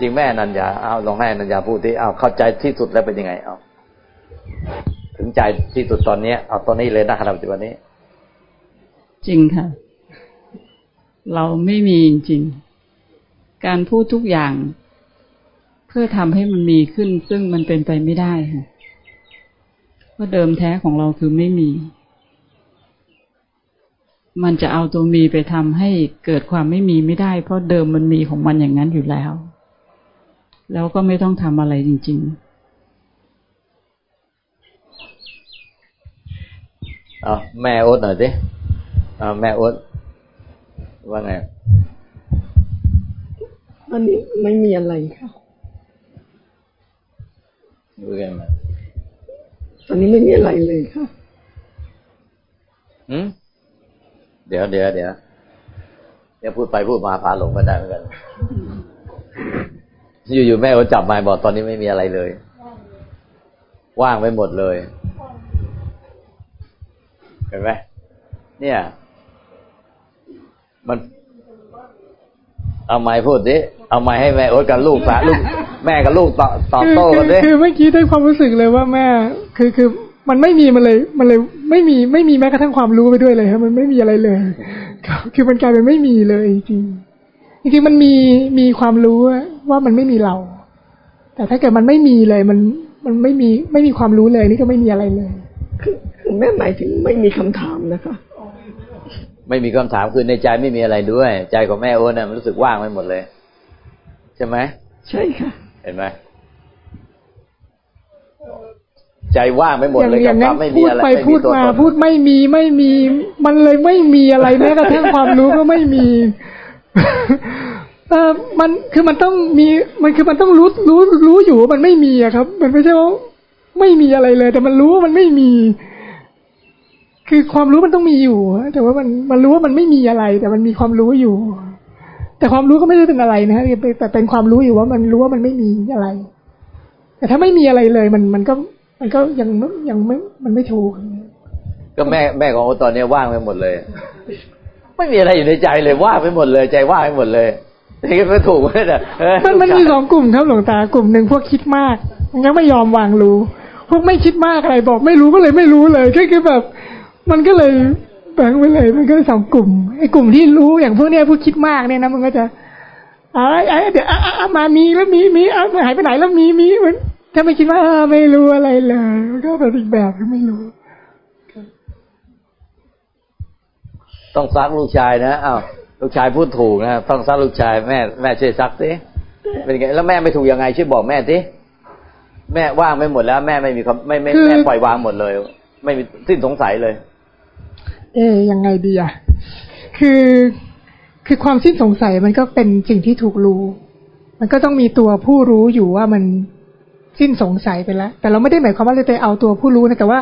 จริงแม่นันยาเอาลองให้นันยาพูดที่เอาเข้าใจที่สุดแล้วเป็นยังไงเอาถึงใจที่สุดตอนนี้เอาตอนนี้เลยนะขณะปัจจุบันนี้ จริงค่ะ เราไม่มีจริง การพูดทุกอย่าง เพื่อทำให้มันมีขึ้น ซึ่งมันเป็นไปไม่ได้ค่ะเพราะเดิมแท้ของเราคือไม่มี มันจะเอาตัวมีไปทำให้เกิดความไม่มีไม่ได้ เพราะเดิมมันมีของมันอย่างนั้นอยู่แล้ว แล้วก็ไม่ต้องทำอะไรจริงๆเอาแม่โอ๊ตหน่อยสิเอาแม่โอ๊ตว่าไงอันนี้ไม่มีอะไรค่ะดูกันมาตอนนี้ไม่มีอะไรเลยค่ะอืมเดี๋ยวเดี๋ยวเดี๋ยวเดี๋ยวพูดไปพูดมาพาหลงก็ได้เหมือนกัน อยู่ๆแม่ก็จับมาบอกตอนนี้ไม่มีอะไรเลย ว่างไปหมดเลย เห็นไหมเนี่ย มัน เอาไม้พูดดิเอาไม้ให้แม่โอ๊ตกับลูกสาลูกแม่กับลูกตอบตอบโต้กันดิคือเมื่อกี้ได้ความรู้สึกเลยว่าแม่ คือคือมันไม่มีมันเลย มันเลยไม่มีไม่มีแม้กระทั่งความรู้ไปด้วยเลยครับมันไม่มีอะไรเลยคือมันกลายเป็นไม่มีเลยจริง จริงมันมีมีความรู้ว่ามันไม่มีเรา แต่ถ้าเกิดมันไม่มีเลย มันมันไม่มีไม่มีความรู้เลย นี่ก็ไม่มีอะไรเลยคือคือแม่หมายถึงไม่มีคำถามนะคะ ไม่มีคำถามคือในใจไม่มีอะไรด้วย ใจของแม่โอ้นมันรู้สึกว่างไปหมดเลย ใช่ไหมใช่ค่ะ เห็นไหมใจว่างไม่หมดเลยกับความไม่มีอะไรไปพูดมาพูดไม่มีไม่มี มันเลยไม่มีอะไรแม้กระทั่งความรู้ก็ไม่มี เออมันคือมันต้องมี มันคือมันต้องรู้รู้รู้อยู่ว่ามันไม่มีอะครับ มันไม่ใช่ว่าไม่มีอะไรเลย แต่มันรู้ว่ามันไม่มี คือความรู้มันต้องมีอยู่แต่ว่ามันมันรู้ว่ามันไม่มีอะไร แต่มันมีความรู้อยู่ แต่ความรู้ก็ไม่ได้เป็นอะไรนะแต่เป็นความรู้อยู่ว่ามันรู้ว่ามันไม่มีอะไร แต่ถ้าไม่มีอะไรเลย มันมันก็ มันก็ยังยังไม่มันไม่ถูกก็แม่แม่ของโอตอนนี้ว่างไปหมดเลย ไม่มีอะไรอยู่ในใจเลยว่างไปหมดเลยใจว่างไปหมดเลยนี่ก็ถูกไหมเนี่ยมันมันมีสองกลุ่มครับหลวงตากลุ่มหนึ่งพวกคิดมากมันยังไม่ยอมวางรู้ พวกไม่คิดมากอะไรบอก ไม่รู้ก็เลยไม่รู้เลยก็คือแบบ มันก็เลยแบ่งไปเลย มันก็สองกลุ่มไอ้กลุ่มที่รู้อย่างพวกเนี้ยพวกคิดมากเนี่ยนะมันก็จะอ้ไอ้เดี๋ยวมามีแล้วมีมีหายไปไหนแล้วมีมีเหมือนถ้าไม่คิดว่าไม่รู้อะไรเลยมันก็เป็นอีกแบบไม่รู้ ต้องซักลูกชายนะอ้าวลูกชายพูดถูกนะต้องซักลูกชายแม่แม่ช่วยซักสิเป็นไงแล้วแม่ไม่ถูกยังไงช่วยบอกแม่สิแม่ว่างไม่หมดแล้ว แม่ไม่มีไม่ไม่แม่ปล่อยวางหมดเลย ไม่มีสิ้นสงสัยเลย เอ๊ยังไงดีอะคือคือความสิ้นสงสัยมันก็เป็นสิ่งที่ถูกรู้ มันก็ต้องมีตัวผู้รู้อยู่ว่ามันสิ้นสงสัยไปแล้ว แต่เราไม่ได้หมายความว่าเราจะเอาตัวผู้รู้นะแต่ว่า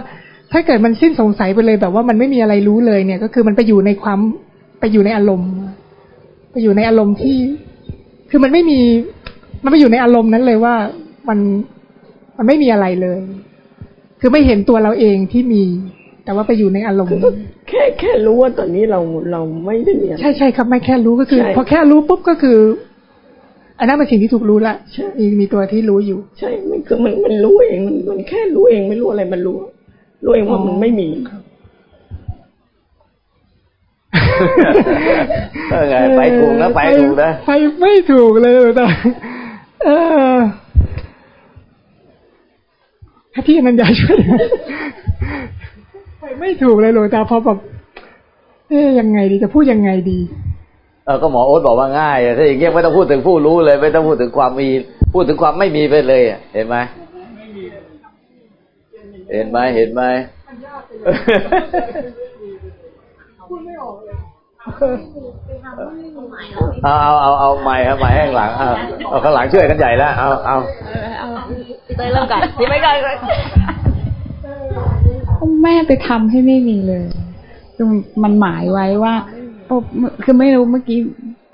ถ้าเกิดมันสิ้นสงสัยไปเลยแบบว่ามันไม่มีอะไรรู้เลยเนี่ย ก็คือมันไปอยู่ในความไปอยู่ในอารมณ์ ไปอยู่ในอารมณ์ที่ คือมันไม่มี มันไปอยู่ในอารมณ์นั้นเลยว่ามันมันไม่มีอะไรเลย คือไม่เห็นตัวเราเองที่มี แต่ว่าไปอยู่ในอารมณ์ แค่แค่รู้ว่าตอนนี้เราเราไม่ได้มีใช่ใช่ครับ ไม่แค่รู้ก็คือพอแค่รู้ปุ๊บก็คือ อันนั้นเป็นสิ่งที่ถูกรู้ละมีมีตัวที่รู้อยู่ ใช่ มันคือมันมันรู้เองมันมันแค่รู้เองไม่รู้อะไรมันรู้ รู้เองว่ามันไม่มีเออไงไปถูกนะไปถูกนะไปไม่ถูกเลยแต่เออถ้าพี่นันยาช่วยไปไม่ถูกเลยหลวงตาพอแบบเอ๊ยยังไงดีจะพูดยังไงดีเออก็หมอโอ๊ตบอกว่าง่ายถ้าอย่างเงี้ยไม่ต้องพูดถึงผู้รู้เลย ไม่ต้องพูดถึงความมี พูดถึงความไม่มีไปเลยเห็นไหม เห็นไหมเห็นไหมเอาเอาเอาเอาไม้ครับไม้แห้งหลังเอาเอาข้างหลังช่วยกันใหญ่แล้วเอาเอาเอาเตยเริ่มก่อนที่ไม่ก่อนแม่ไปทำให้ไม่มีเลยมันหมายไว้ว่าคือไม่รู้เมื่อกี้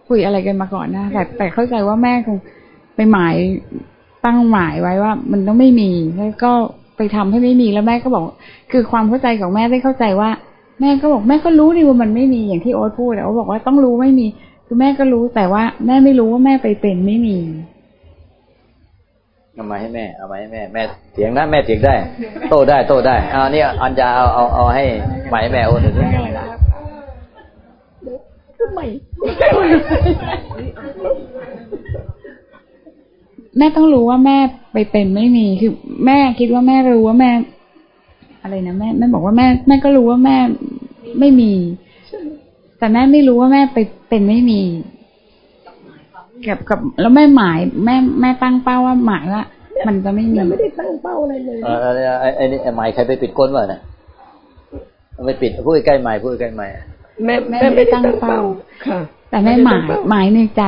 คุยอะไรกันมาก่อนนะแต่แต่เข้าใจว่าแม่คงไปหมายตั้งหมายไว้ว่า มันต้องไม่มีแล้วก็ ไปทำให้ไม่มีแล้วแม่ก็บอก คือความเข้าใจของแม่ได้เข้าใจว่า แม่ก็บอกแม่ก็รู้ดีว่ามันไม่มีอย่างที่โอ๊ตพูดแต่โอ๊ตบอกว่าต้องรู้ไม่มี คือแม่ก็รู้แต่ว่า แม่ไม่รู้ว่าแม่ไปเป็นไม่มีเอามาให้แม่ เอามาให้แม่ แม่เถียงนะแม่เถียงได้ โต้ได้ โต้ได้เอาเนี่ยอันจะเอาเอาเอาให้ไหมแม่โอ้หนึ่งทำไม แม่ต้องรู้ว่าแม่ไปเป็นไม่มีคือ แม่คิดว่าแม่รู้ว่าแม่ อะไรนะแม่แม่บอกว่าแม่ แม่ก็รู้ว่าแม่ไม่มี แต่แม่ไม่รู้ว่าแม่ไปเป็นไม่มีกับกับ แล้วแม่หมายแม่แม่ตั้งเป้าว่าหมายว่ามันจะไม่มีแม่ไม่ได้ตั้งเป้าอะไรเลยเออไอ้ไอ้นี่ไอ้ไม้ใครไปปิดก้นวะเนี่ยเอาไปปิดพูดใกล้ไม้พูดใกล้ไม้แม่แม่แม่ไม่ไม่ได้ได้ตั้ตั้งงเป้าเป้าค่ะ แต่แม่หมายหมายในใจ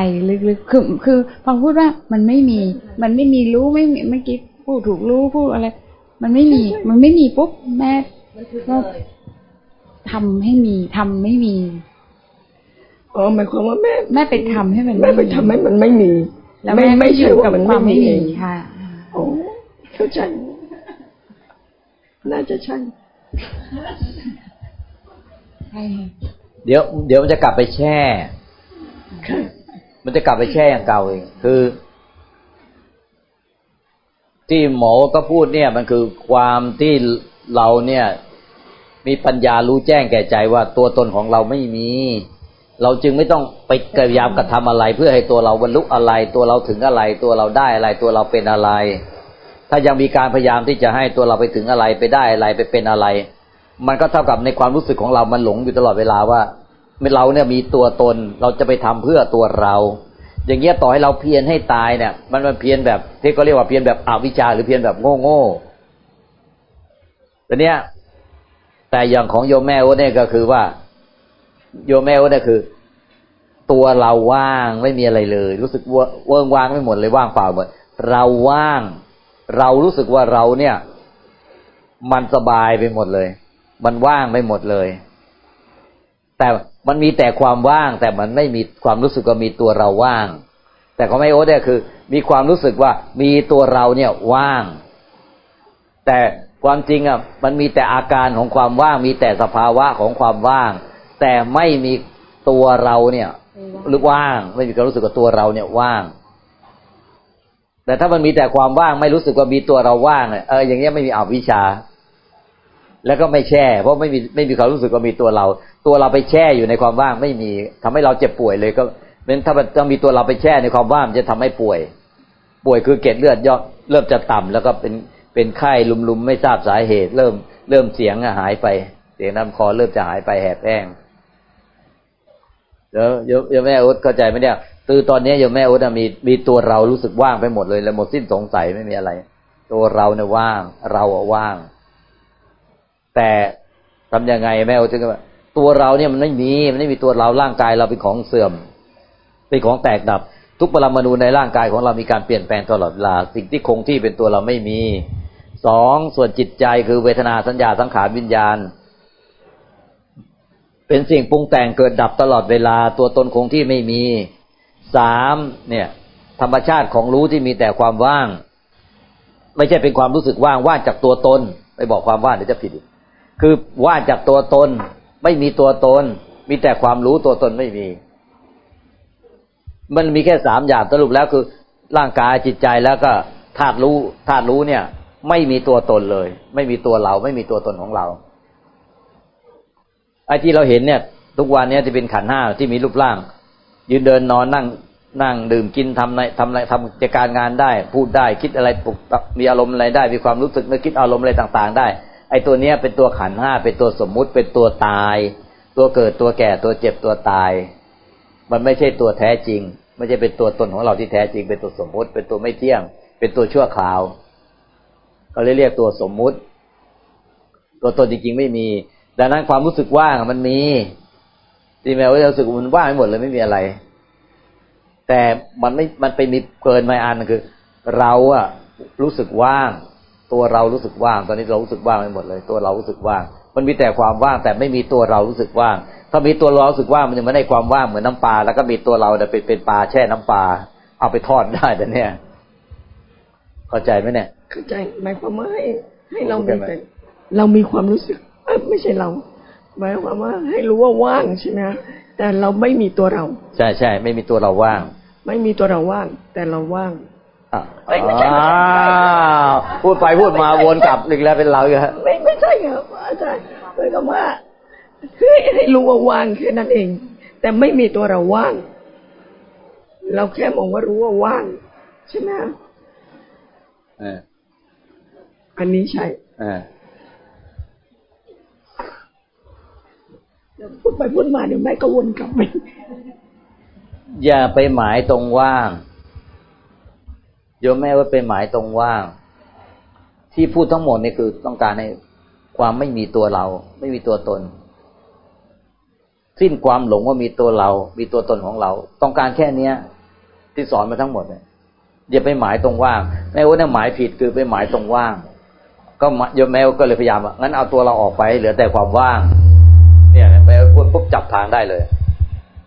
ลึกๆคือคือพอพูดว่ามันไม่มี มันไม่มีรู้ไม่มีเมื่อกี้พูดถูกรู้พูดอะไร มันไม่มี มันไม่มีปุ๊บแม่ก็ทำให้มีทำไม่มีอ๋อหมายความว่าแม่แม่ไปทำให้มันแม่ไปมีทำให้มันไม่มีแล้วแม่ไม่อยู่กับความไม่มีเองค่ะโอ้เข้าใจน่าจะใช่ใช่ค่ะเดี๋ยวเดี๋ยวมันจะกลับไปแช่ค่ะ มันจะกลับไปแช่อย่างเก่าเองคือ ที่หมอก็พูดเนี่ย มันคือความที่เราเนี่ย มีปัญญารู้แจ้งแก่ใจว่าตัวตนของเราไม่มี เราจึงไม่ต้องไปพยายามกระทำอะไร เพื่อให้ตัวเราบรรลุอะไร ตัวเราถึงอะไร ตัวเราได้อะไร ตัวเราเป็นอะไร ถ้ายังมีการพยายามที่จะให้ตัวเราไปถึงอะไรไปได้อะไรไปเป็นอะไร มันก็เท่ากับในความรู้สึกของเรามันหลงอยู่ตลอดเวลาว่า เราเนี่ยมีตัวตนเราจะไปทำเพื่อตัวเรา อย่างเงี้ยต่อให้เราเพียรให้ตายเนี่ย มันมันเพียรแบบที่เขาเรียกว่าเพียรแบบอวิชชาหรือเพียรแบบโง่โง่แต่เนี้ย แต่อย่างของโยมแม่โอเนี่ยก็คือว่า โยมแม่โอเนี่ยคือ ตัวเราว่างไม่มีอะไรเลย รู้สึกว่าเวิงว่างไม่หมดเลยว่างเปล่าหมดเราว่าง เรารู้สึกว่าเราเนี่ย มันสบายไปหมดเลย มันว่างไปหมดเลย แต่มันมีแต่ความว่าง แต่มันไม่มีความรู้สึกว่ามีตัวเราว่าง แต่ของแม่โอเนี่ยคือ มีความรู้สึกว่ามีตัวเราเนี่ยว่าง แต่ความจริงอะมันมีแต่อาการของความว่าง มีแต่สภาวะของความว่าง แต่ไม่มีตัวเราเนี่ยหรือว่าง ไม่มีความรู้สึกว่าตัวเราเนี่ยว่าง แต่ถ้ามันมีแต่ความว่างไม่รู้สึกว่ามีตัวเราว่างเนี่ยเอออย่างเงี้ยไม่มีอวิชชา แล้วก็ไม่แช่ เพราะไม่มีไม่มีความรู้สึกว่ามีตัวเรา ตัวเราไปแช่อยู่ในความว่างไม่มีทำให้เราเจ็บป่วยเลยก็เป็นถ้ามันต้องมีตัวเราไปแช่ในความว่างจะทำให้ป่วย ป่วยคือเกล็ดเลือดย่อเริ่มจะต่ำแล้วก็เป็นเป็นไข้ลุมๆไม่ทราบสาเหตุ เริ่มเริ่มเสียงอหายไปเสียงน้ำคอเริ่มจะหายไปแหบแห้งเดี๋ยวโยมแม่อุดเข้าใจไหมเนี่ยคือตอนนี้โยมแม่อุดมีมีตัวเรารู้สึกว่างไปหมดเลยแล้วหมดสิ้นสงสัยไม่มีอะไร ตัวเราเนี่ยว่าง เราอะว่าง แต่ทำยังไงแม่อุดถึงว่าตัวเราเนี่ยมันไม่มีมันไม่มีตัวเราร่างกายเราเป็นของเสื่อม เป็นของแตกดับ ทุกปรมาณูในร่างกายของเรามีการเปลี่ยนแปลงตลอดเวลา สิ่งที่คงที่เป็นตัวเราไม่มีสองส่วนจิตใจคือเวทนาสัญญาสังขารวิญญาณ เป็นสิ่งปรุงแต่งเกิดดับตลอดเวลา ตัวตนคงที่ไม่มีสามเนี่ย ธรรมชาติของรู้ที่มีแต่ความว่าง ไม่ใช่เป็นความรู้สึกว่างว่างจากตัวตน ไปบอกความว่างเดี๋ยวจะผิดอีก คือว่าจากตัวตนไม่มีตัวตน มีแต่ความรู้ตัวตนไม่มี มันมีแค่สามอย่างสรุปแล้วคือ ร่างกายจิตใจแล้วก็ธาตุรู้ธาตุรู้เนี่ย ไม่มีตัวตนเลย ไม่มีตัวเรา ไม่มีตัวตนของเราไอ้ที่เราเห็นเนี่ย ทุกวันเนี้จะเป็นขันห้าที่มีรูปร่าง ยืนเดินนอนนั่งนั่งดื่มกินทำในทำอะไรทำกิจการงานได้ พูดได้คิดอะไรปลุกมีอารมณ์อะไรได้ มีความรู้สึกนึกคิดอารมณ์อะไรต่าง ๆ ได้ ไอ้ตัวเนี้ยเป็นตัวขันห้าเป็นตัวสมมุติเป็นตัวตาย ตัวเกิดตัวแก่ตัวเจ็บตัวตาย มันไม่ใช่ตัวแท้จริง ไม่ใช่เป็นตัวตนของเราที่แท้จริง เป็นตัวสมมุติ เป็นตัวไม่เที่ยง เป็นตัวชั่วคราวเขาเลยเรียกตัวสมมุติ ตัวตนจริงๆไม่มี ดังนั้นความรู้สึกว่างมันมีที่แม้ว่าจะรู้สึกมันว่างไปหมดเลยไม่มีอะไร แต่มันไม่มันไปมีเกินมาอันคือ เราอะรู้สึกว่าง ตัวเรารู้สึกว่าง ตอนนี้เรารู้สึกว่างไปหมดเลย ตัวเรารู้สึกว่าง มันมีแต่ความว่างแต่ไม่มีตัวเรารู้สึกว่าง ถ้ามีตัวเรารู้สึกว่างมันจะไม่ได้ความว่างเหมือนน้ำปลาแล้วก็มีตัวเราเนี่ยเป็นเป็นปลาแช่น้ำปลาเอาไปทอดได้แต่เนี่ย เข้าใจไหมเนี่ยเข้าใจหมายความว่าให้ให้เราเข้ามีใจไหมแต่เรามีความรู้สึกเอ้ยไม่ใช่เราหมายความว่าให้รู้ว่าว่างใช่ไหมฮะแต่เราไม่มีตัวเรา ใช่ใช่ไม่มีตัวเราว่าง ไม่มีตัวเราว่าง แต่เราว่าง อะอ้าวพูดไปพูดมาวนกลับอีกแล้วเป็นเราอีกแล้วไม่ไม่ใช่ครับอาจารย์เหมือนกับว่าคือให้รู้ว่าว่างแค่นั้นเอง แต่ไม่มีตัวเราว่าง เราแค่มองว่ารู้ว่าว่างใช่ไหมฮะเอออันนี้ใช่เออแต่พูดไปพูดมาเดี๋ยวแม่ก็วนกลับไปอย่าไปหมายตรงว่างโยมแม่ว่าไปหมายตรงว่างที่พูดทั้งหมดนี่คือต้องการให้ความไม่มีตัวเรา ไม่มีตัวตน สิ้นความหลงว่ามีตัวเรา มีตัวตนของเรา ต้องการแค่เนี้ย ที่สอนมาทั้งหมดเนี่ยอย่าไปหมายตรงว่างแม่ว่าเนี่ยหมายผิดคือไปหมายตรงว่าง ก็โยมแม่ก็เลยพยายามว่างั้นเอาตัวเราออกไปเหลือแต่ความว่าง เนี่ยไปพูดปุ๊บจับทางได้เลย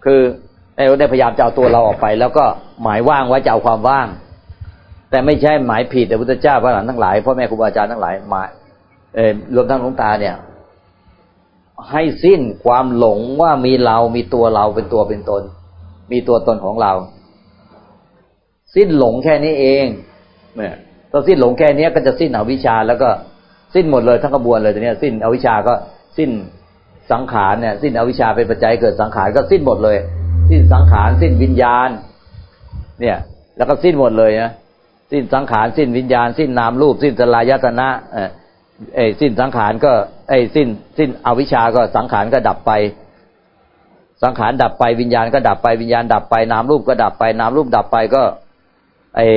คือไอ้ได้พยายามจะเอาตัวเราออกไป แล้วก็หมายว่างไว้จะเอาความว่าง แต่ไม่ใช่หมายผิดแต่พุทธเจ้าพระหลานทั้งหลายพ่อแม่ครูบาอาจารย์ทั้งหลายหมายเอรวมทั้งหลวงตาเนี่ย ให้สิ้นความหลงว่ามีเรามีตัวเราเป็นตัวเป็นตน มีตัวตนของเรา สิ้นหลงแค่นี้เองเนี่ยถ้าสิ้นหลงแค่นี้ก็จะสิ้นอวิชชาแล้วก็สิ้นหมดเลยทั้งกระบวนเลยเนี้ยสิ้นอวิชชาก็สิ้นสังขารเนี่ย สิ้นอวิชชาเป็นปัจจัยเกิดสังขารก็สิ้นหมดเลย สิ้นสังขารสิ้นวิญญาณ เนี่ย แล้วก็สิ้นหมดเลยนะ สิ้นสังขารสิ้นวิญญาณ สิ้นนามรูป สิ้นสลายตนะเออสิ้นสังขารก็ไอ้สิ้นสิ้นอวิชชาก็สังขารก็ดับไป สังขารดับไปวิญญาณก็ดับไปวิญญาณดับไปนามรูปก็ดับไปนามรูปดับไปก็ไอ้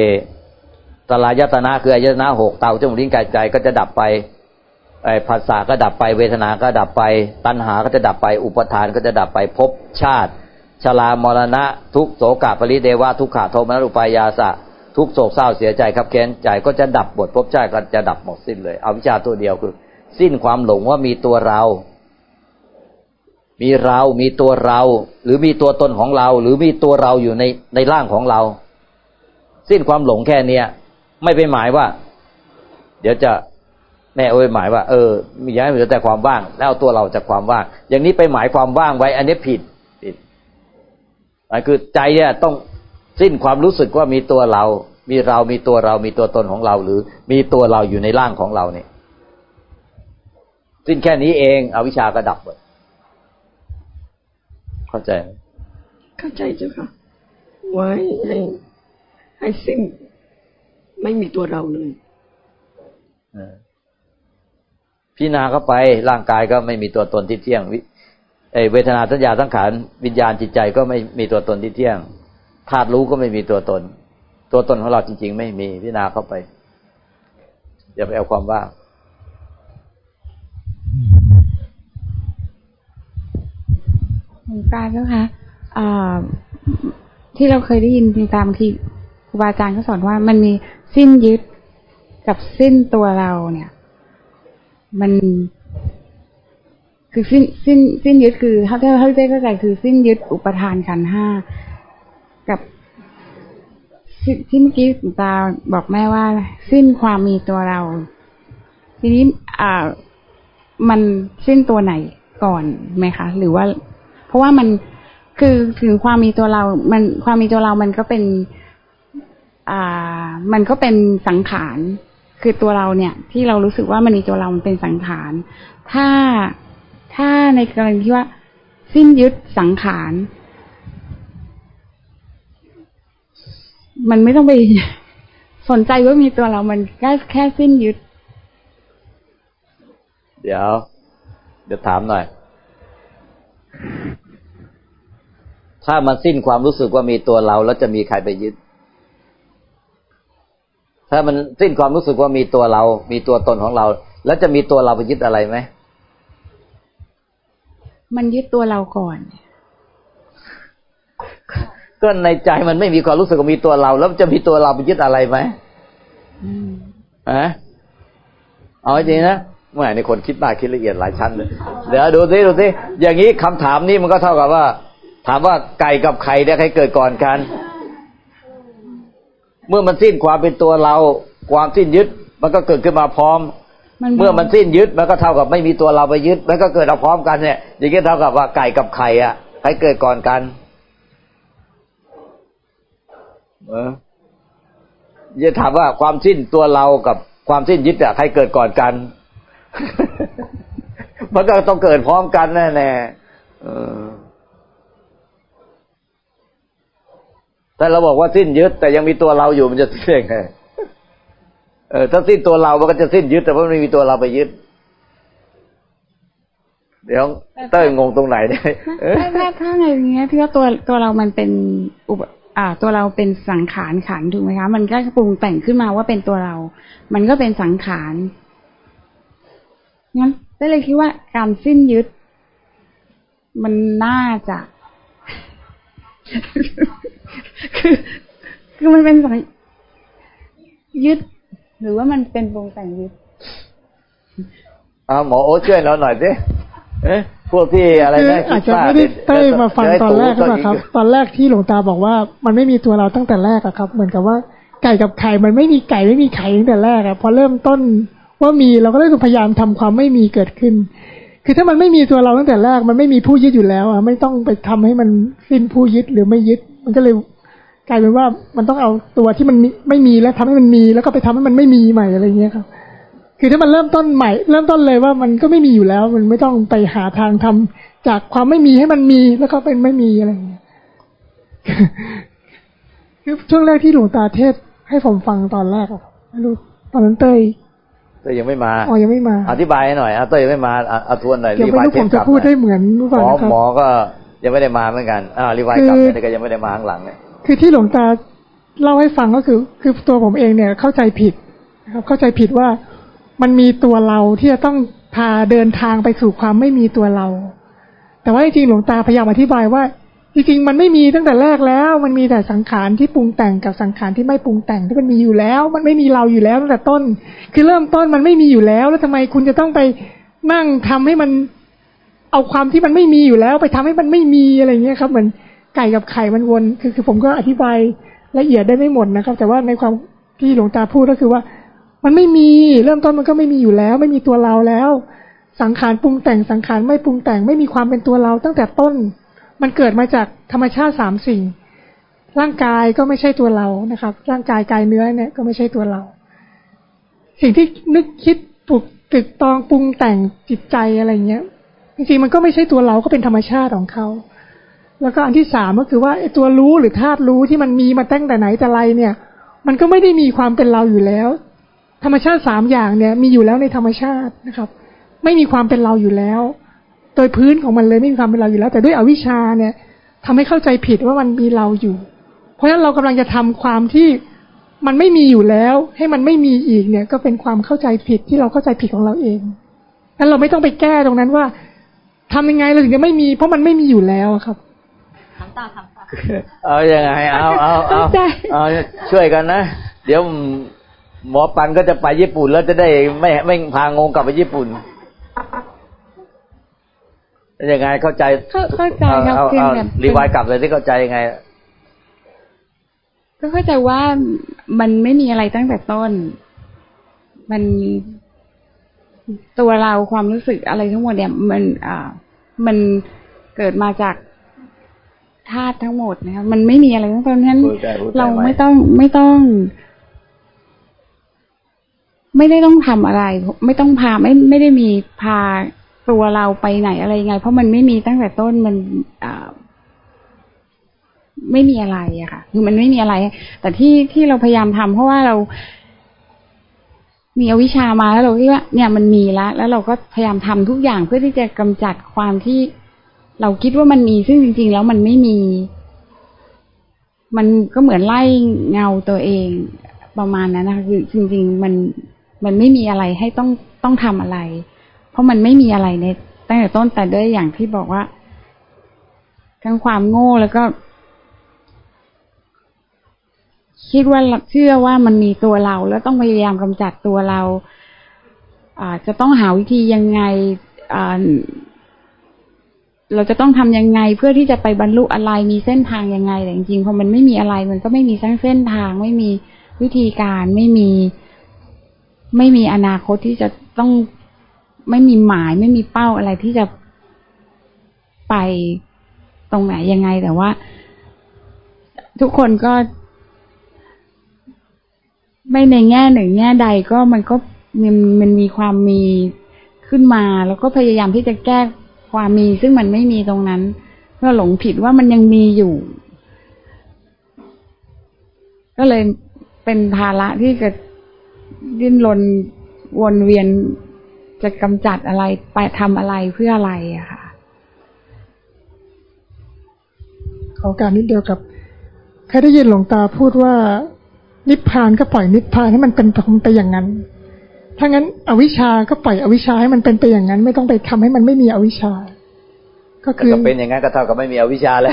สลายตนะคืออายตนะหกเตาจมูกลิ้นกายใจก็จะดับไปไอ้ภาษาก็ดับไปเวทนาก็ดับไป ตัณหาก็จะดับไปอุปทานก็จะดับไปภพชาติชรามรณะทุกโสกาปริเดวะทุกขาโทมนัสอุปายาสะ ทุกโศกเศร้าเสียใจครับแค้นใจก็จะดับหมดภพชาติก็จะดับหมดสิ้นเลยเอาวิชาตัวเดียวคือ สิ้นความหลงว่ามีตัวเรา มีเรา มีตัวเรา หรือมีตัวตนของเรา หรือมีตัวเราอยู่ในในร่างของเรา สิ้นความหลงแค่เนี้ยไม่ไปหมายว่า เดี๋ยวจะแม่โอ้ยหมายว่า เออมีย้ายเหลือแต่ความว่าง แล้วเอาตัวเราจากความว่าง อย่างนี้ไปหมายความว่างไว้ อันนี้ผิดผิดอันคือใจเนี่ยต้อง สิ้นความรู้สึกว่ามีตัวเรา มีเรามีตัวเรา มีตัวตนของเรา หรือมีตัวเราอยู่ในร่างของเราเนี่ย สิ้นแค่นี้เองอวิชชาก็ดับหมดเข้าใจไหมเข้าใจเจ้าค่ะไว้ให้ให้สิ้นไม่มีตัวเราเลยเออพิจารณาเข้าไปร่างกายก็ไม่มีตัวตนที่เที่ยงวิเอยเวทนาสัญญาสังขารวิญญาณจิตใจก็ไม่มีตัวตนที่เที่ยง ธาตุรู้ก็ไม่มีตัวตน ตัวตนของเราจริง ๆ ไม่มีพิจารณาเข้าไป อย่าไปเอาความว่างหลวงตาเจ้าคะที่เราเคยได้ยินตามที่ครูบาอาจารย์เขาสอนว่ามันมีสิ้นยึดกับสิ้นตัวเราเนี่ย มันคือสิ้นสิ้นสิ้นยึดคือถ้าถ้าถ้าได้เข้าใจคือสิ้นยึดอุปทานขันห้า ที่เมื่อกี้หลวงตาบอกแม่ว่า สิ้นความมีตัวเรา ทีนี้อ่ามันสิ้นตัวไหนก่อนไหมคะ หรือว่า เพราะว่ามันคือถึงความมีตัวเรา มันความมีตัวเรามันก็เป็น อ่า มันก็เป็นสังขาร คือตัวเราเนี่ย ที่เรารู้สึกว่ามันมีตัวเรา มันเป็นสังขาร ถ้าถ้าในกรณีที่ว่า สิ้นยึดสังขาร มันไม่ต้องไปสนใจว่ามีตัวเรา มันแค่แค่สิ้นยึด เดี๋ยว เดี๋ยวถามหน่อย ถ้ามันสิ้นความรู้สึกว่ามีตัวเรา แล้วจะมีใครไปยึด ถ้ามันสิ้นความรู้สึกว่ามีตัวเรา มีตัวตนของเรา แล้วจะมีตัวเราไปยึดอะไรไหม มันยึดตัวเราก่อน ก็ในใจมันไม่มีความรู้สึกว่ามีตัวเรา แล้วจะมีตัวเราไปยึดอะไรไหมอืมอะเอาจริงนะแหม่ในคนคิดมากคิดละเอียดหลายชั้นเลยเดี๋ยวดูสิดูสิอย่างนี้คำถามนี้มันก็เท่ากับว่า ถามว่าไก่กับไข่เนี่ยใครเกิดก่อนกัน เมื่อมันสิ้นความเป็นตัวเรา ความสิ้นยึด มันก็เกิดขึ้นมาพร้อมมันเมื่อมันสิ้นยึดมันก็เท่ากับไม่มีตัวเราไปยึด มันก็เกิดเอาพร้อมกันเนี่ย อย่างนี้เท่ากับว่าไก่กับไข่อะใครเกิดก่อนกัน เออจะถามว่าความสิ้นตัวเรากับความสิ้นยึดอะใครเกิดก่อนกัน มันก็ต้องเกิดพร้อมกันแน่แน่ๆเออแต่เราบอกว่าสิ้นยึด แต่ยังมีตัวเราอยู่มันจะสิ้นได้ไงเออถ้าสิ้นตัวเรา มันก็จะสิ้นยึด แต่ว่าไม่มีตัวเราไปยึด เดี๋ยวเต้ยงงตรงไหนเนี่ยเออถ้าถ้าถ้าไงอย่างเงี้ยที่ว่าตัวตัวเรามันเป็นอุป อ่า ตัวเราเป็นสังขารขันธ์ถูกไหมคะ มันก็ปรุงแต่งขึ้นมาว่าเป็นตัวเรา มันก็เป็นสังขารงั้นได้เลยคิดว่าการสิ้นยึด มันน่าจะคือคือมันเป็นสังยึด หรือว่ามันเป็นปรุงแต่งยึดเอาหมอโอ๊ตช่วยเราหน่อยสิเอ๊ะ พวกที่อะไรคือนะอาจจะไม่ได้เต้ยมาฟังตอนแรกหรือเปล่าครับ ตอนแรกที่หลวงตาบอกว่า มันไม่มีตัวเราตั้งแต่แรกอะครับ เหมือนกับว่าไก่กับไข่มันไม่มีไก่ไม่มีไข่ตั้งแต่แรกอะพอเริ่มต้นว่ามีเราก็เลยพยายามทำความไม่มีเกิดขึ้น คือถ้ามันไม่มีตัวเราตั้งแต่แรก มันไม่มีผู้ยึดอยู่แล้วอะไม่ต้องไปทำให้มันสิ้นผู้ยึดหรือไม่ยึด มันก็เลยกลายเป็นว่ามันต้องเอาตัวที่มันมีไม่มีแล้วทำให้มันมี แล้วก็ไปทำให้มันไม่มีใหม่อะไรเงี้ยครับ คือถ้ามันเริ่มต้นใหม่ เริ่มต้นเลยว่ามันก็ไม่มีอยู่แล้ว มันไม่ต้องไปหาทางทำจากความไม่มีให้มันมีแล้วก็เป็นไม่มีอะไรอย่างเงี้ยคือช่วงแรกที่หลวงตาเทศน์ให้ผมฟังตอนแรกอะไม่รู้ตอนนั้นเต้ยเต้ยยังไม่มาอ๋อยังไม่มา อธิบายให้หน่อยอะเต้ยยังไม่มาอะเอาทวนหน่อยเดี๋ยวรีไม่วายรู้เทผปมกจะลับพูดหน่ได้อยเหมือนหรือเปหล่ามอนะครับหมอก็ยังไม่ได้มาเหมือนกันอ่ารีวายกลับคือเนี่ยแต่ก็ยังไม่ได้มาข้างหลังเนี่ยคือที่หลวงตาเล่าให้ฟังก็คือ คือตัวผมเองเนี่ยเข้าใจผิดนะครับ เข้าใจผิดว่า มันมีตัวเราที่จะต้องพาเดินทางไปสู่ความไม่มีตัวเรา แต่ว่าจริงๆหลวงตาพยายามอธิบายว่า จริงๆ มันไม่มีตั้งแต่แรกแล้ว มันมีแต่สังขารที่ปรุงแต่งกับสังขารที่ไม่ปรุงแต่งที่มันมีอยู่แล้ว มันไม่มีเราอยู่แล้วตั้งแต่ต้น คือเริ่มต้นมันไม่มีอยู่แล้ว แล้วทำไมคุณจะต้องไปนั่งทำให้มันเอาความที่มันไม่มีอยู่แล้ว ไปทำให้มันไม่มีอะไรเงี้ยครับ เหมือนไก่กับไข่มันวน คือคือผมก็อธิบายละเอียดได้ไม่หมดนะครับ แต่ว่าในความที่หลวงตาพูดก็คือว่า มันไม่มี เริ่มต้นมันก็ไม่มีอยู่แล้ว ไม่มีตัวเราแล้ว สังขารปรุงแต่งสังขารไม่ปรุงแต่งไม่มีความเป็นตัวเราตั้งแต่ต้น มันเกิดมาจากธรรมชาติสามสิ่ง ร่างกายก็ไม่ใช่ตัวเรานะครับ ร่างกายกายเนื้อเนี่ยก็ไม่ใช่ตัวเรา สิ่งที่นึกคิดปลุกตึกตองปรุงแต่งจิตใจอะไรเงี้ยจริงๆมันก็ไม่ใช่ตัวเราก็เป็นธรรมชาติของเขาแล้วก็อันที่สามก็คือว่าไอ้ตัวรู้หรือธาตุรู้ที่มันมีมาตั้งแต่ไหนแต่ไรเนี่ย มันก็ไม่ได้มีความเป็นเราอยู่แล้ว ธรรมชาติสามอย่างเนี่ยมีอยู่แล้วในธรรมชาตินะครับ ไม่มีความเป็นเราอยู่แล้ว โดยพื้นของมันเลยไม่มีความเป็นเราอยู่แล้ว แต่ด้วยอวิชชาเนี่ยทำให้เข้าใจผิดว่ามันมีเราอยู่ เพราะฉะนั้นเรากำลังจะทำความที่มันไม่มีอยู่แล้ว ให้มันไม่มีอีกเนี่ย ก็เป็นความเข้าใจผิดที่เราเข้าใจผิดของเราเองนั้นเราไม่ต้องไปแก้ตรงนั้นว่าทำยังไงเราถึงจะไม่มี เพราะมันไม่มีอยู่แล้วอะครับทำตาทำตาเอายังไงเอาเอาเอาเข้าใจเอาช่วยกันนะ เดี๋ยว หมอปันก็จะไปญี่ปุ่นแล้วจะได้ไม่ไม่พางงกลับไปญี่ปุ่นยังไงเข้าใจเข้าเข้าใจครับเอาเพียงเอาแบบรีวายกลับเลยที่เข้าใจยังไง ก็เข้าใจว่ามันไม่มีอะไรตั้งแต่ต้น มันตัวเราความรู้สึกอะไรทั้งหมดเนี่ย มันอ่ามันเกิดมาจากธาตุทั้งหมดนะคะมันไม่มีอะไรตั้งแต่ต้นนั้นพูดได้พูดได้เราไหมไม่ต้องไม่ต้อง ไม่ได้ต้องทำอะไร ไม่ต้องพาไม่ไม่ได้มีพาตัวเราไปไหนอะไรยังไง เพราะมันไม่มีตั้งแต่ต้นมันอ่าไม่มีอะไรอะค่ะ คือมันไม่มีอะไร แต่ที่ที่เราพยายามทำเพราะว่าเรา มีอวิชามาแล้วเราคิดว่า เนี่ยมันมีแล้วแล้วเราก็พยายามทำทุกอย่างเพื่อที่จะกำจัดความที่เราคิดว่ามันมีซึ่งจริง ๆ แล้วมันไม่มี มันก็เหมือนไล่เงาตัวเองประมาณนั้นนะคะคือจริง ๆ มัน มันไม่มีอะไรให้ต้องต้องทำอะไร เพราะมันไม่มีอะไรในตั้งแต่ต้นแต่ด้วยอย่างที่บอกว่า ทั้งความโง่แล้วก็ คิดว่าเชื่อว่ามันมีตัวเรา แล้วต้องพยายามกำจัดตัวเราอ่าจะต้องหาวิธียังไงอ่าเราจะต้องทำยังไงเพื่อที่จะไปบรรลุอะไรมีเส้นทางยังไงแต่จริงๆพอมันไม่มีอะไร มันก็ไม่มีทั้งเส้นทาง ไม่มีวิธีการไม่มี ไม่มีอนาคตที่จะต้องไม่มีหมาย ไม่มีเป้าอะไรที่จะไปตรงไหนยังไง แต่ว่า ทุกคนก็ ไม่ในแง่หนึ่งแง่ใดก็มันก็มันมันมีความมีขึ้นมา แล้วก็พยายามที่จะแก้ความมี ซึ่งมันไม่มีตรงนั้นเพื่อหลงผิดว่ามันยังมีอยู่ ก็เลยเป็นภาระที่จะ ดิ้นรนวนเวียนจะกำจัดอะไรไปทำอะไรเพื่ออะไรอะค่ะขอการนิดเดียวกับเคยได้ยินหลวงตาพูดว่านิพพานก็ปล่อยนิพพานให้มันเป็นไปอย่างนั้น ถ้างั้นอวิชาก็ปล่อยอวิชาให้มันเป็นไปอย่างนั้น ไม่ต้องไปทำให้มันไม่มีอวิชา ก็คือก็เป็นอย่างนั้นก็เท่ากับไม่มีอวิชชาแล้ว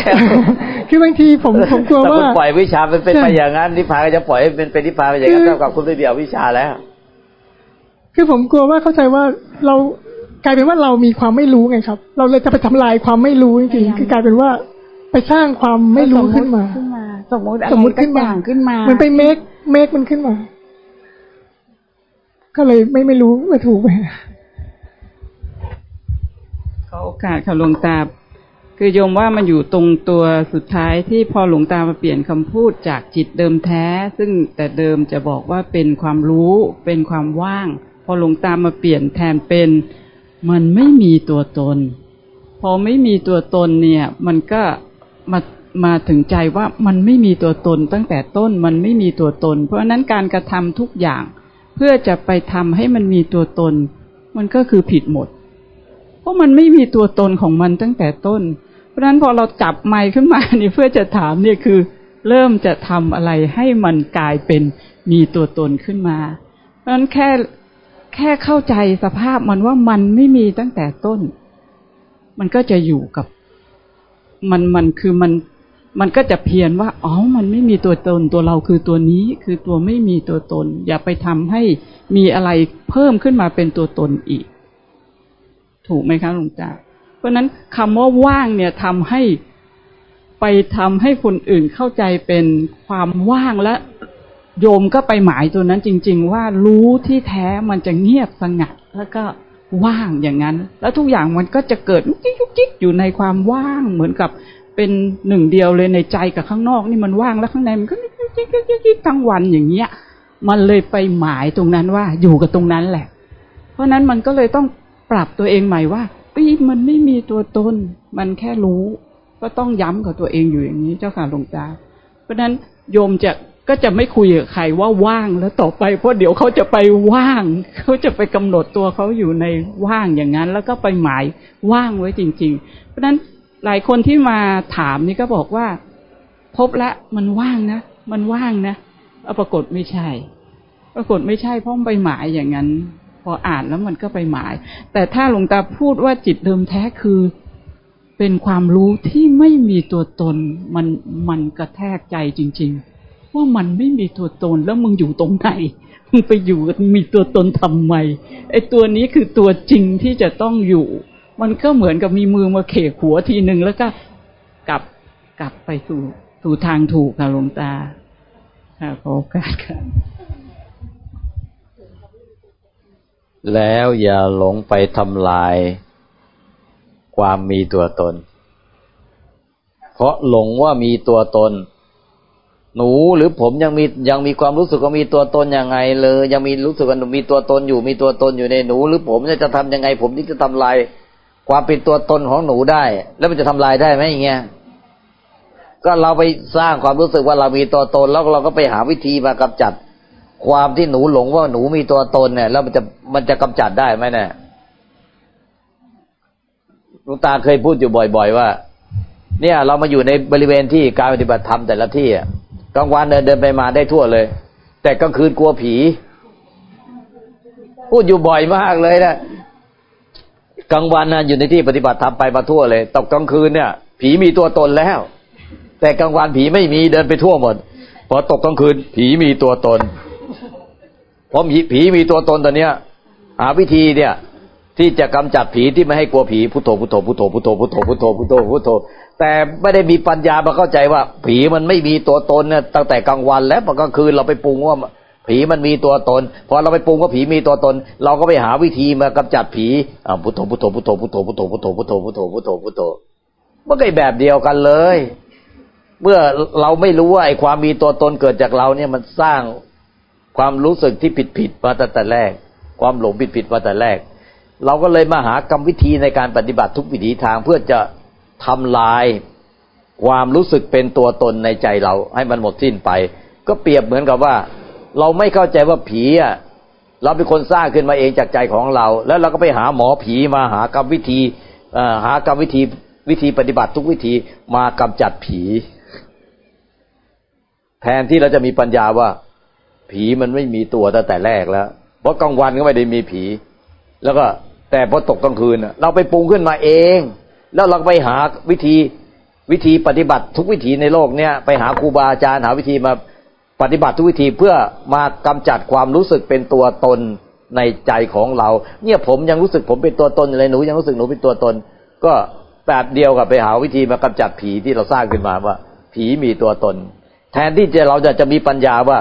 คือบางทีผมผมกลัวถ้าว่าคุณปล่อยวิชาเป็นเป็นไปอย่างนั้นนิพพานก็จะปล่อยให้เป็นเป็นนิพพานไปอย่างนั้นคือเท่ากับคุณไม่มีอวิชชาแล้ว คือผมกลัวว่าเข้าใจว่าเรากลายเป็นว่าเรามีความไม่รู้ไงครับ เราเลยจะไปทำลายความไม่รู้จริงๆคือกลายเป็นว่าไปสร้างความไม่รู้ขึ้นมาขึ้นมาสมมติอะไรสมมุติขึ้นมาสักอย่างขึ้นมาเหมือนไปเมคเมคมันขึ้นมา ก็เลยไม่ไม่รู้ว่าถูกไหมขอโอกาสค่ะหลวงตา คือโยมว่ามันอยู่ตรงตัวสุดท้ายที่พอหลวงตามาเปลี่ยนคำพูดจากจิตเดิมแท้ ซึ่งแต่เดิมจะบอกว่าเป็นความรู้เป็นความว่าง พอหลวงตามาเปลี่ยนแทนเป็น มันไม่มีตัวตน พอไม่มีตัวตนเนี่ย มันก็มามาถึงใจว่ามันไม่มีตัวตนตั้งแต่ต้นมันไม่มีตัวตน เพราะฉะนั้นการกระทำทุกอย่าง เพื่อจะไปทำให้มันมีตัวตน มันก็คือผิดหมด เพราะมันไม่มีตัวตนของมันตั้งแต่ต้น ราะฉะนั้นพอเราจับไมค์ขึ้นมานี่เพื่อจะถามเนี่ยคือ เริ่มจะทำอะไรให้มันกลายเป็นมีตัวตนขึ้นมา เพราะฉะนั้นแค่แค่เข้าใจสภาพมันว่ามันไม่มีตั้งแต่ต้น มันก็จะอยู่กับ มันมันคือมัน มันก็จะเพียนว่าอ๋อมันไม่มีตัวตนตัวเราคือตัวนี้คือตัวไม่มีตัวตน อย่าไปทำให้มีอะไรเพิ่มขึ้นมาเป็นตัวตนอีก ถูกไหมคะหลวงตา เพราะนั้นคำว่าว่างเนี่ยทำให้ไปทำให้คนอื่นเข้าใจเป็นความว่างและโยมก็ไปหมายตัวนั้นจริง ๆ ว่ารู้ที่แท้มันจะเงียบสงัด แล้วก็ว่างอย่างนั้น แล้วทุกอย่างมันก็จะเกิดยุกจิกยุกจิกอยู่ในความว่างเหมือนกับเป็นหนึ่งเดียวเลยในใจกับข้างนอกนี่มันว่างแล้วข้างในมันก็ยุกจิกยุกจิกยิกทั้งวันอย่างเงี้ย มันเลยไปหมายตรงนั้นว่าอยู่กับตรงนั้นแหละ เพราะนั้นมันก็เลยต้องปรับตัวเองใหม่ว่า อ้ยมันไม่มีตัวตน มันแค่รู้ ก็ต้องย้ำกับตัวเองอยู่อย่างนี้เจ้าค่ะหลวงตา เพราะฉะนั้นโยมจะก็จะไม่คุยกับใครว่าว่างแล้วต่อไป เพราะเดี๋ยวเขาจะไปว่าง เขาจะไปกำหนดตัวเขาอยู่ในว่างอย่างนั้น แล้วก็ไปหมายว่างไว้จริง ๆ เพราะฉะนั้นหลายคนที่มาถามนี่ก็บอกว่า พบละมันว่างนะมันว่างนะเอาปรากฏไม่ใช่ ปรากฏไม่ใช่เพราะมันไปหมายอย่างนั้น ออ่านแล้วมันก็ไปหมาย แต่ถ้าหลวงตาพูดว่าจิตเดิมแท้คือเป็นความรู้ที่ไม่มีตัวตนมันมันกระแทกใจจริง ๆ ว่ามันไม่มีตัวตนแล้วมึงอยู่ตรงไหนมึงไปอยู่มีตัวตนทำไมไอ้ตัวนี้คือตัวจริงที่จะต้องอยู่ มันก็เหมือนกับมีมือมาเขกหัวทีหนึ่งแล้วก็กลับกลับไปสู่สู่ทางถูกค่ะหลวงตาค่ะขอโอกาสค่ะ แล้วอย่าหลงไปทำลายความมีตัวตน เพราะหลงว่ามีตัวตน หนูหรือผมยังมียังมีความรู้สึกว่ามีตัวตนยังไงเลย ยังมีรู้สึกว่ามีตัวตนอยู่มีตัวตนอยู่ในหนู หรือผมจะทำยังไง ผมที่จะทำลายความเป็นตัวตนของหนูได้ แล้วมันจะทำลายได้ไหมอย่างเงี้ยก็เราไปสร้างความรู้สึกว่าเรามีตัวตนแล้วเราก็ไปหาวิธีมากำจัด ความที่หนูหลงว่าหนูมีตัวตนเนี่ย แล้วมันจะมันจะกำจัดได้ไหมเนี่ยหลวงตาเคยพูดอยู่บ่อย ๆ ว่า เนี่ย เรามาอยู่ในบริเวณที่การปฏิบัติธรรมแต่ละที่อะกลางวันเดินเดินไปมาได้ทั่วเลย แต่กลางคืนกลัวผี พูดอยู่บ่อยมากเลยนะกลางวันนะอยู่ในที่ปฏิบัติธรรมไปมาทั่วเลยตกกลางคืนเนี่ย ผีมีตัวตนแล้ว แต่กลางวันผีไม่มีเดินไปทั่วหมดพอตกกลางคืนผีมีตัวตน พอผีผีมีตัวตนตอนเนี้ยหาวิธีเนี่ย ที่จะกำจัดผีที่ไม่ให้กลัวผีพุทโธพุทโธพุทโธพุทโธพุทโธพุทโธพุทโธพุทโธ แต่ไม่ได้มีปัญญามาเข้าใจว่า ผีมันไม่มีตัวตนเนี่ยตั้งแต่กลางวันแล้วพอกลางคืนเราไปปรุงว่าผีมันมีตัวตนพอเราไปปรุงว่าผีมีตัวตน เราก็ไปหาวิธีมากำจัดผีอ่าพุทโธพุทโธพุทโธพุทโธพุทโธพุทโธพุทโธพุทโธพุทโธพุทโธมันก็แบบเดียวกันเลย เมื่อเราไม่รู้ว่าไอ้ความมีตัวตนเกิดจากเราเนี่ยมันสร้าง ความรู้สึกที่ผิดผิดมาตั้งแต่แรก ความหลงผิดผิดมาแต่แรก เราก็เลยมาหากรรมวิธีในการปฏิบัติทุกวิถีทางเพื่อจะทำลายความรู้สึกเป็นตัวตนในใจเราให้มันหมดสิ้นไป ก็เปรียบเหมือนกับว่า เราไม่เข้าใจว่าผีอะเราเป็นคนสร้างขึ้นมาเองจากใจของเรา แล้วเราก็ไปหาหมอผีมาหากรรมวิธีหากรรมวิธีวิธีปฏิบัติทุกวิธีมากำจัดผี แทนที่เราจะมีปัญญาว่า ผีมันไม่มีตัวตั้งแต่แรกแล้ว เพราะกลางวันก็ไม่ได้มีผี แล้วก็แต่พอตกกลางคืนเราไปปรุงขึ้นมาเอง แล้วเราไปหาวิธีวิธีปฏิบัติทุกวิธีในโลกเนี้ยไปหาครูบาอาจารย์หาวิธีมาปฏิบัติทุกวิธีเพื่อมากำจัดความรู้สึกเป็นตัวตนในใจของเรา เนี่ยผมยังรู้สึกผมเป็นตัวตนอะไรหนูยังรู้สึกหนูเป็นตัวตน ก็แบบเดียวกับไปหาวิธีมากำจัดผีที่เราสร้างขึ้นมาว่า ผีมีตัวตน แทนที่จะเราจะจะมีปัญญาว่า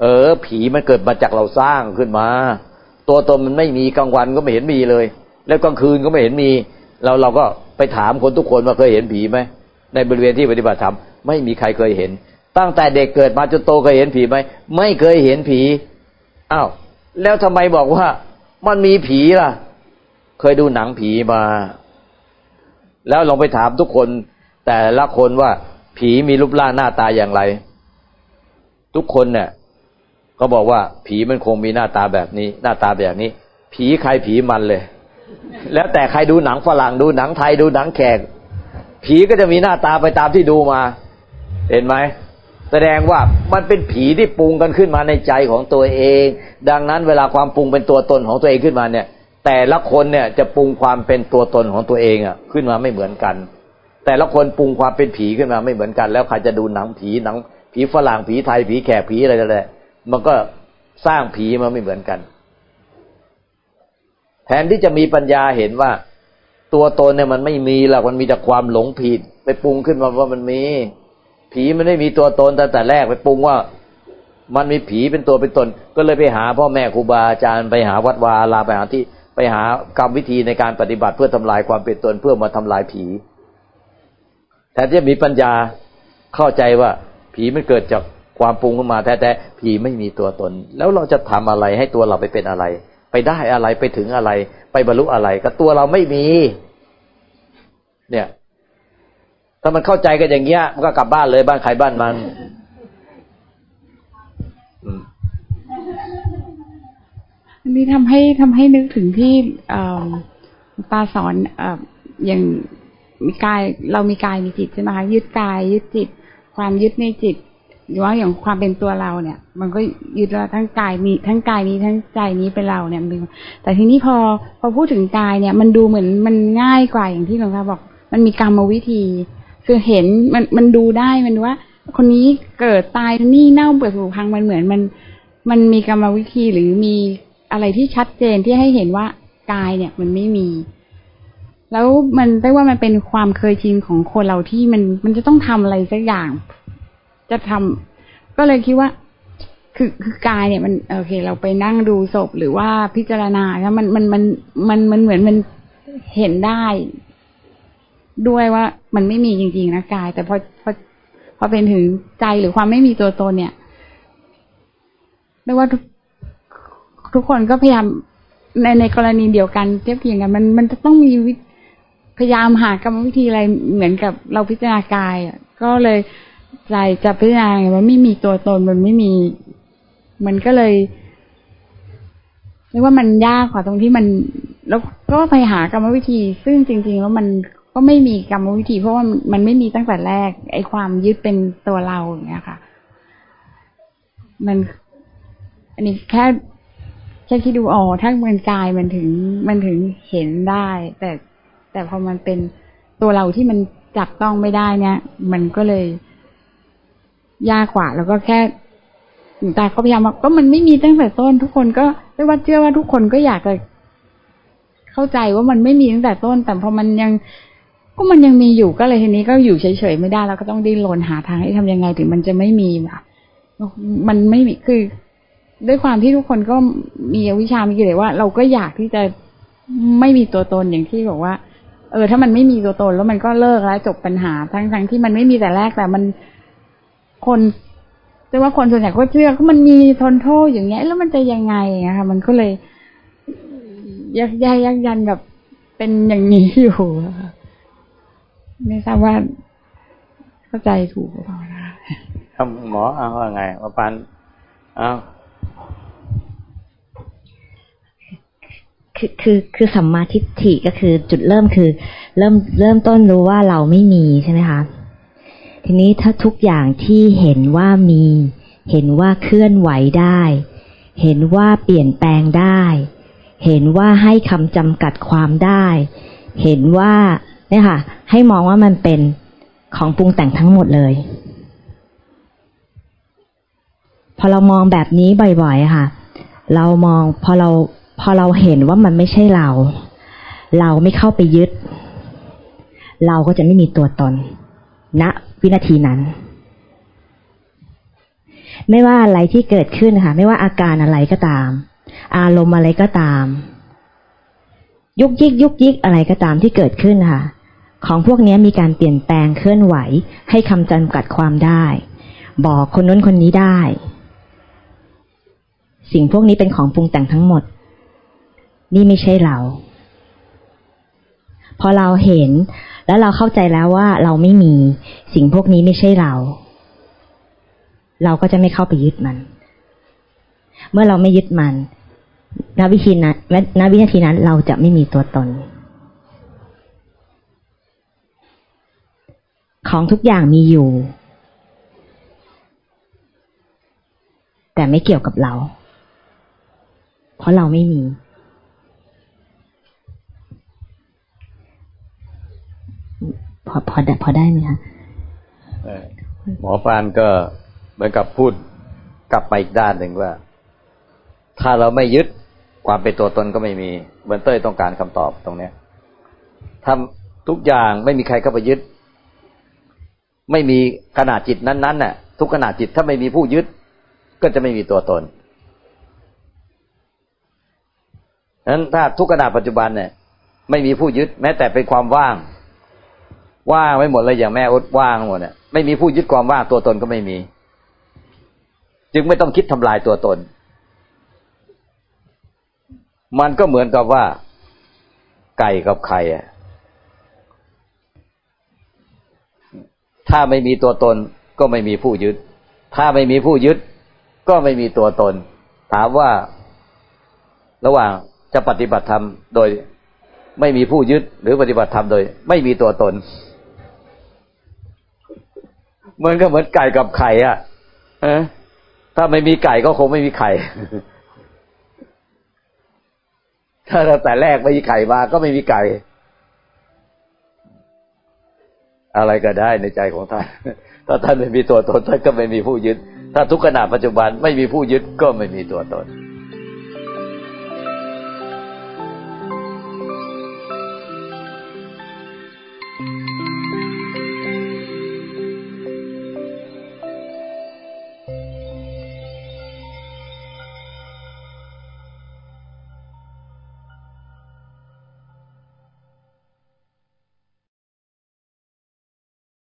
เออ ผีมันเกิดมาจากเราสร้างขึ้นมา ตัวตนมันไม่มีกลางวันก็ไม่เห็นมีเลย แล้วกลางคืนก็ไม่เห็นมี เราเราก็ไปถามคนทุกคนว่าเคยเห็นผีไหมในบริเวณที่ปฏิบัติธรรมไม่มีใครเคยเห็น ตั้งแต่เด็กเกิดมาจนโตเคยเห็นผีไหมไม่เคยเห็นผีอ้าวแล้วทำไมบอกว่า มันมีผีล่ะ เคยดูหนังผีมา แล้วลองไปถามทุกคน แต่ละคนว่า ผีมีรูปร่างหน้าตาอย่างไร ทุกคนเนี่ย ก็บอกว่า ผีมันคงมีหน้าตาแบบนี้ หน้าตาแบบนี้ ผีใครผีมันเลย แล้วแต่ใครดูหนังฝรั่งดูหนังไทยดูหนังแขก ผีก็จะมีหน้าตาไปตามที่ดูมา เห็นไหมแสดงว่ามันเป็นผีที่ปรุงกันขึ้นมาในใจของตัวเอง ดังนั้นเวลาความปรุงเป็นตัวตนของตัวเองขึ้นมาเนี่ย แต่ละคนเนี่ยจะปรุงความเป็นตัวตนของตัวเองอะ ขึ้นมาไม่เหมือนกัน แต่ละคนปรุงความเป็นผีขึ้นมาไม่เหมือนกัน แล้วใครจะดูหนังผีหนังผีฝรั่งผีไทยผีแขกผีอะไรอะไร มันก็สร้างผีมาไม่เหมือนกัน แทนที่จะมีปัญญาเห็นว่า ตัวตนเนี่ยมันไม่มีหรอกมันมีแต่ความหลงผิด ไปปรุงขึ้นมาว่ามันมี ผีมันไม่มีตัวตนตั้งแต่แรกไปปรุงว่า มันมีผีเป็นตัวเป็นตน ก็เลยไปหาพ่อแม่ครูบาอาจารย์ไปหาวัดวาลาไปหาที่ไปหากรรมวิธีในการปฏิบัติเพื่อทำลายความเป็นตนเพื่อมาทำลายผีแทนที่จะมีปัญญาเข้าใจว่า ผีมันเกิดจาก ความปรุงขึ้นมาแท้ๆผีไม่มีตัวตน แล้วเราจะทำอะไรให้ตัวเราไปเป็นอะไร ไปได้อะไรไปถึงอะไร ไปบรรลุอะไร ก็ตัวเราไม่มี เนี่ย ถ้ามันเข้าใจกันอย่างเงี้ย มันก็กลับบ้านเลยบ้านใครบ้านมันอันนี้ทำให้ทำให้นึกถึงที่ตาสอนออย่างมีกายเรามีกายมีจิตใช่ไหมคะยึดกายยึดจิต ความยึดในจิต ว่าอย่างความเป็นตัวเราเนี่ย มันก็ยึดว่าทั้งกายมีทั้งกายนี้ทั้งใจนี้เป็นเราเนี่ยมันแต่ทีนี้พอพอพูดถึงกายเนี่ย มันดูเหมือนมันง่ายกว่าอย่างที่หลวงตาบอก มันมีกรรมวิธี คือเห็นมันมันดูได้มันว่า คนนี้เกิดตายนี่เน่าเปื่อยผุพังมันเหมือนมัน มันมีกรรมวิธีหรือมีอะไรที่ชัดเจนที่ให้เห็นว่ากายเนี่ย มันไม่มีแล้วมันได้ว่ามันเป็นความเคยชินของคนเราที่มันมันจะต้องทำอะไรสักอย่าง จะทำก็เลยคิดว่า คือคือกายเนี่ยมันโอเค เราไปนั่งดูศพหรือว่าพิจารณาแล้วมันมันมันมันมันเหมือนมันเห็นได้ ด้วยว่ามันไม่มีจริงๆนะกาย แต่พอพอพอเป็นถึงใจหรือความไม่มีตัวตนเนี่ยไม่ว่าทุกทุกคนก็พยายามในในกรณีเดียวกันเทียบเทียงกัน มันมันจะต้องมีพยายามหากรรมวิธีอะไรเหมือนกับเราพิจารณากายอะก็เลย ใจจะพิจารณาไงว่าไม่มีตัวตนมันไม่มี มันก็เลยเรียกว่ามันยากกว่าตรงที่มัน แล้วก็ไปหากรรมวิธี ซึ่งจริง ๆ แล้วมันก็ไม่มีกรรมวิธี เพราะว่ามันไม่มีตั้งแต่แรก ไอ้ความยึดเป็นตัวเราอย่างเงี้ยค่ะ มัน อันนี้แค่แค่คิดดูอ๋อถ้ามันกายมันถึง มันถึงเห็นได้ แต่แต่พอมันเป็นตัวเราที่มันจับต้องไม่ได้เนี่ย มันก็เลย ยากกว่า แล้วก็แค่ตาเขาพยายามก็มันไม่มีตั้งแต่ต้น ทุกคนก็ไม่ว่าเชื่อว่าทุกคนก็อยากจะเข้าใจว่ามันไม่มีตั้งแต่ต้น แต่พอมันยังก็มันยังมีอยู่ก็เลยทีนี้ก็อยู่เฉยๆไม่ได้แล้วก็ต้องดิ้นรนหาทางให้ทำยังไงถึงมันจะไม่มีแบบมันไม่มีคือ ด้วยความที่ทุกคนก็มีวิชามีกิเลสว่า เราก็อยากที่จะไม่มีตัวตนอย่างที่บอกว่า เออ ถ้ามันไม่มีตัวตนแล้วมันก็เลิกแล้วจบปัญหาทั้งทั้งที่มันไม่มีแต่แรกแต่มัน คนแต่ว่าคนส่วนใหญ่ก็เชื่อก็มันมีทนโทษอย่างเงี้ย แล้วมันจะยังไงอะค่ะ มันก็เลยยักย้ายยักยันแบบเป็นอย่างนี้อยู่อะค่ะไม่ทราบว่าเข้าใจถูกหรือเปล่านะครับหมอเอาว่าไงมาปันเอาคือคือคือสัมมาทิฏฐิก็คือจุดเริ่มคือ เริ่มเริ่มต้นรู้ว่าเราไม่มีใช่ไหมคะ ทีนี้ถ้าทุกอย่างที่เห็นว่ามี เห็นว่าเคลื่อนไหวได้ เห็นว่าเปลี่ยนแปลงได้ เห็นว่าให้คำจำกัดความได้ เห็นว่าเนี่ยค่ะ ให้มองว่ามันเป็นของปรุงแต่งทั้งหมดเลย พอเรามองแบบนี้บ่อยๆค่ะ เรามองพอเราพอเราเห็นว่ามันไม่ใช่เรา เราไม่เข้าไปยึด เราก็จะไม่มีตัวตน ณวินาทีนั้น ไม่ว่าอะไรที่เกิดขึ้นค่ะ ไม่ว่าอาการอะไรก็ตาม อารมณ์อะไรก็ตาม ยุกยิกยุกยิกอะไรก็ตามที่เกิดขึ้นค่ะ ของพวกนี้มีการเปลี่ยนแปลงเคลื่อนไหว ให้คำจำกัดความได้ บอกคนนู้นคนนี้ได้ สิ่งพวกนี้เป็นของปรุงแต่งทั้งหมด นี่ไม่ใช่เราพอเราเห็น แล้วเราเข้าใจแล้วว่าเราไม่มีสิ่งพวกนี้ไม่ใช่เรา เราก็จะไม่เข้าไปยึดมัน เมื่อเราไม่ยึดมันณวิธีนั้นณวินาทีนั้นเราจะไม่มีตัวตน ของทุกอย่างมีอยู่ แต่ไม่เกี่ยวกับเรา เพราะเราไม่มี พอพอได้พอได้ไหมคะหมอปานก็เหมือนกับพูดกลับไปอีกด้านหนึ่งว่า ถ้าเราไม่ยึดความเป็นตัวตนก็ไม่มีเหมือนเต้ยต้องการคำตอบตรงเนี้ยทำทุกอย่างไม่มีใครเข้าไปยึด ไม่มีขนาดจิตนั้นๆน่ะ ทุกขนาดจิตถ้าไม่มีผู้ยึด ก็จะไม่มีตัวตนนั้นถ้าทุกขณะปัจจุบันเนี่ย ไม่มีผู้ยึด แม้แต่เป็นความว่าง ว่างไม่หมดเลยอย่างแม่อุดว่างหมดเนี่ยไม่มีผู้ยึดความว่างตัวตนก็ไม่มี จึงไม่ต้องคิดทำลายตัวตน มันก็เหมือนกับว่า ไก่กับไข่อะถ้าไม่มีตัวตนก็ไม่มีผู้ยึด ถ้าไม่มีผู้ยึด ก็ไม่มีตัวตน ถามว่าระหว่างจะปฏิบัติธรรมโดยไม่มีผู้ยึดหรือปฏิบัติธรรมโดย ไม่มีตัวตน เหมือนก็เหมือนไก่กับไข่อะถ้าไม่มีไก่ก็คงไม่มีไข่ถ้าแต่แรกไม่มีไข่มาก็ไม่มีไก่ อะไรก็ได้ในใจของท่าน ถ้าท่านไม่มีตัวตนท่านก็ไม่มีผู้ยึด ถ้าทุกขณะปัจจุบันไม่มีผู้ยึดก็ไม่มีตัวตน